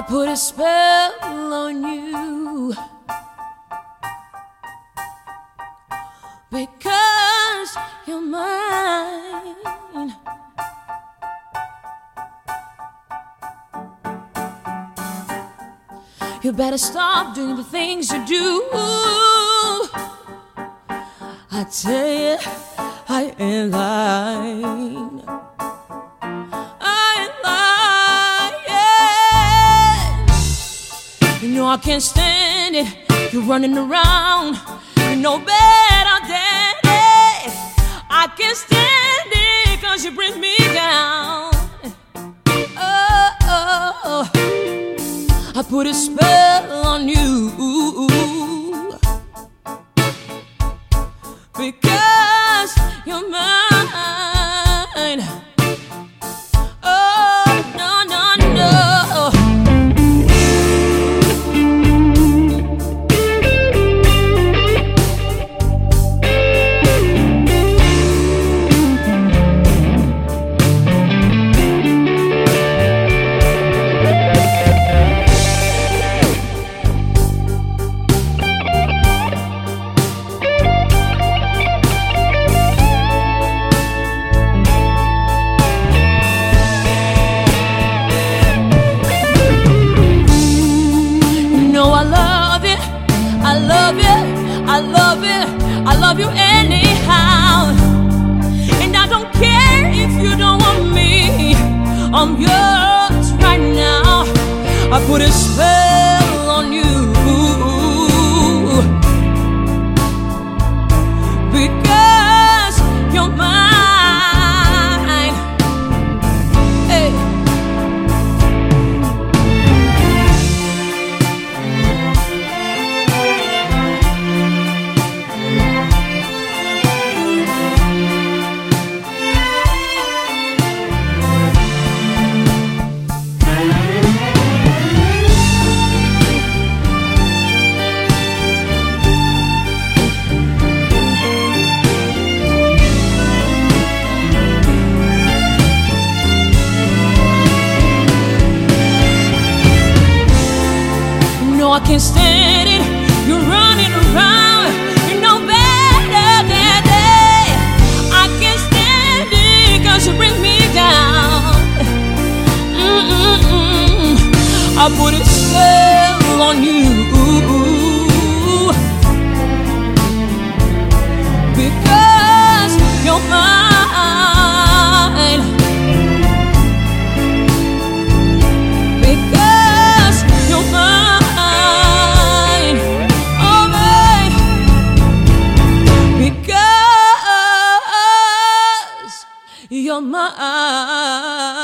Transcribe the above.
put a spell on you because you're mine. You better stop doing the things you do. I tell you, I ain't lying. Know I can't stand it. You're running around. You know better than it. I can't stand it cause you bring me down. Oh, oh, oh. I put a spell on you because you're mine. I love you, I love you anyhow. And I don't care if you don't want me, I'm yours right now. I put a spell I can't stand it. You're running around. You know better than that. I can't stand it cause you bring me down. Mm-mm-mm. I put a spell on you. You're.